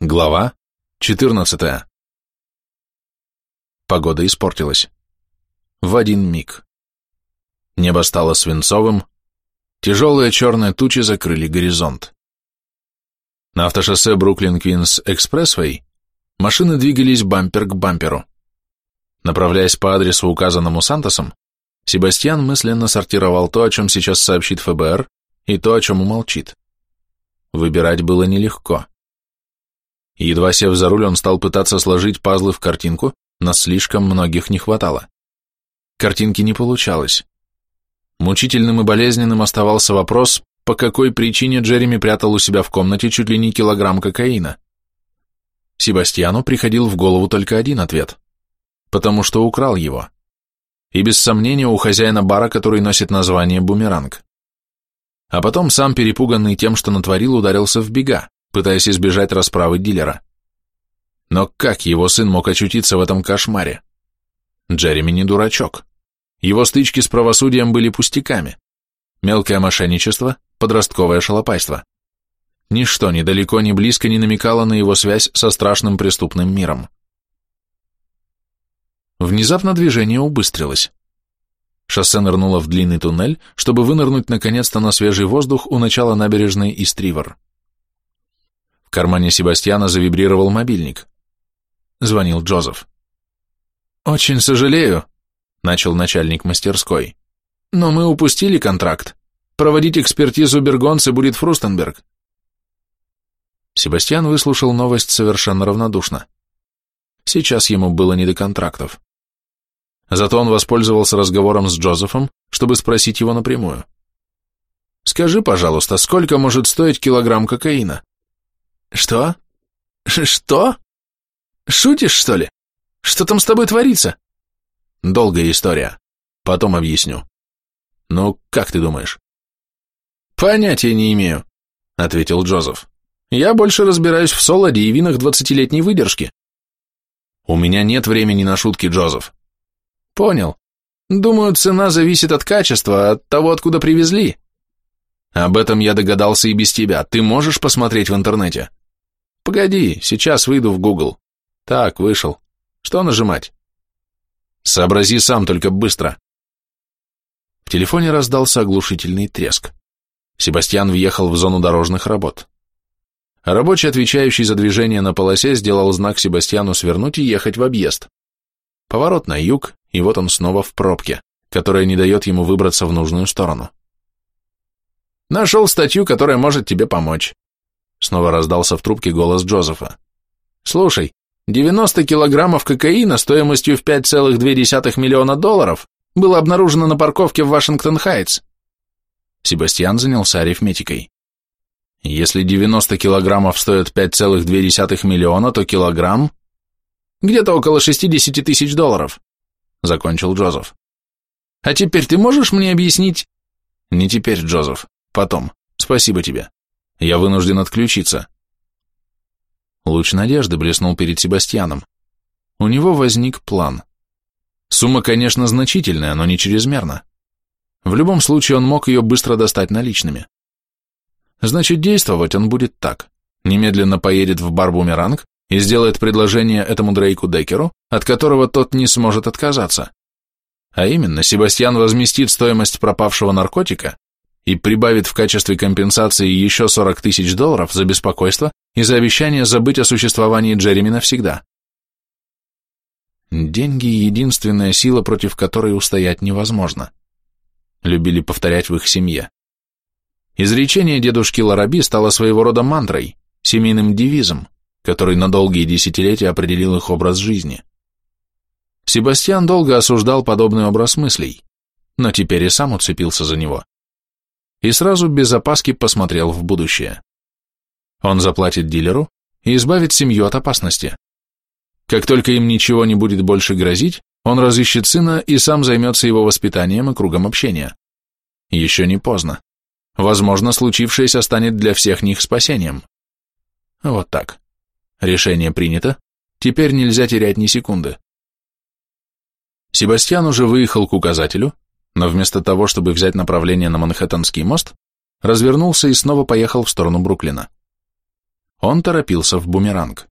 Глава 14. Погода испортилась. В один миг. Небо стало свинцовым, тяжелые черные тучи закрыли горизонт. На автошоссе Бруклин-Квинс Экспрессвей машины двигались бампер к бамперу. Направляясь по адресу, указанному Сантосом, Себастьян мысленно сортировал то, о чем сейчас сообщит ФБР, и то, о чем умолчит. Выбирать было нелегко. Едва сев за руль, он стал пытаться сложить пазлы в картинку, но слишком многих не хватало. Картинки не получалось. Мучительным и болезненным оставался вопрос, по какой причине Джереми прятал у себя в комнате чуть ли не килограмм кокаина. Себастьяну приходил в голову только один ответ. Потому что украл его. И без сомнения у хозяина бара, который носит название «Бумеранг». А потом сам, перепуганный тем, что натворил, ударился в бега пытаясь избежать расправы дилера. Но как его сын мог очутиться в этом кошмаре? Джереми не дурачок. Его стычки с правосудием были пустяками. Мелкое мошенничество, подростковое шалопайство. Ничто ни далеко, ни близко не намекало на его связь со страшным преступным миром. Внезапно движение убыстрилось. Шоссе нырнуло в длинный туннель, чтобы вынырнуть наконец-то на свежий воздух у начала набережной Истривер. В кармане Себастьяна завибрировал мобильник. Звонил Джозеф. «Очень сожалею», — начал начальник мастерской, «но мы упустили контракт. Проводить экспертизу Бергонцы будет Фрустенберг». Себастьян выслушал новость совершенно равнодушно. Сейчас ему было не до контрактов. Зато он воспользовался разговором с Джозефом, чтобы спросить его напрямую. «Скажи, пожалуйста, сколько может стоить килограмм кокаина?» «Что? Что? Шутишь, что ли? Что там с тобой творится?» «Долгая история. Потом объясню. Ну, как ты думаешь?» «Понятия не имею», — ответил Джозеф. «Я больше разбираюсь в солоде и винах двадцатилетней выдержки». «У меня нет времени на шутки, Джозеф». «Понял. Думаю, цена зависит от качества, от того, откуда привезли». «Об этом я догадался и без тебя. Ты можешь посмотреть в интернете?» Погоди, сейчас выйду в Google. Так, вышел. Что нажимать? Сообрази сам, только быстро. В телефоне раздался оглушительный треск. Себастьян въехал в зону дорожных работ. Рабочий, отвечающий за движение на полосе, сделал знак Себастьяну свернуть и ехать в объезд. Поворот на юг, и вот он снова в пробке, которая не дает ему выбраться в нужную сторону. Нашел статью, которая может тебе помочь. Снова раздался в трубке голос Джозефа. «Слушай, 90 килограммов кокаина стоимостью в 5,2 миллиона долларов было обнаружено на парковке в Вашингтон-Хайтс». Себастьян занялся арифметикой. «Если 90 килограммов стоят 5,2 миллиона, то килограмм...» «Где-то около 60 тысяч долларов», — закончил Джозеф. «А теперь ты можешь мне объяснить...» «Не теперь, Джозеф, потом. Спасибо тебе». Я вынужден отключиться. Луч надежды блеснул перед Себастьяном. У него возник план. Сумма, конечно, значительная, но не чрезмерна. В любом случае он мог ее быстро достать наличными. Значит, действовать он будет так. Немедленно поедет в бар Бумеранг и сделает предложение этому Дрейку Декеру, от которого тот не сможет отказаться. А именно, Себастьян возместит стоимость пропавшего наркотика и прибавит в качестве компенсации еще 40 тысяч долларов за беспокойство и за обещание забыть о существовании Джереми навсегда. Деньги – единственная сила, против которой устоять невозможно. Любили повторять в их семье. Изречение дедушки Лараби стало своего рода мантрой, семейным девизом, который на долгие десятилетия определил их образ жизни. Себастьян долго осуждал подобный образ мыслей, но теперь и сам уцепился за него и сразу без опаски посмотрел в будущее. Он заплатит дилеру и избавит семью от опасности. Как только им ничего не будет больше грозить, он разыщет сына и сам займется его воспитанием и кругом общения. Еще не поздно. Возможно, случившееся станет для всех них спасением. Вот так. Решение принято. Теперь нельзя терять ни секунды. Себастьян уже выехал к указателю, но вместо того, чтобы взять направление на Манхэттенский мост, развернулся и снова поехал в сторону Бруклина. Он торопился в бумеранг.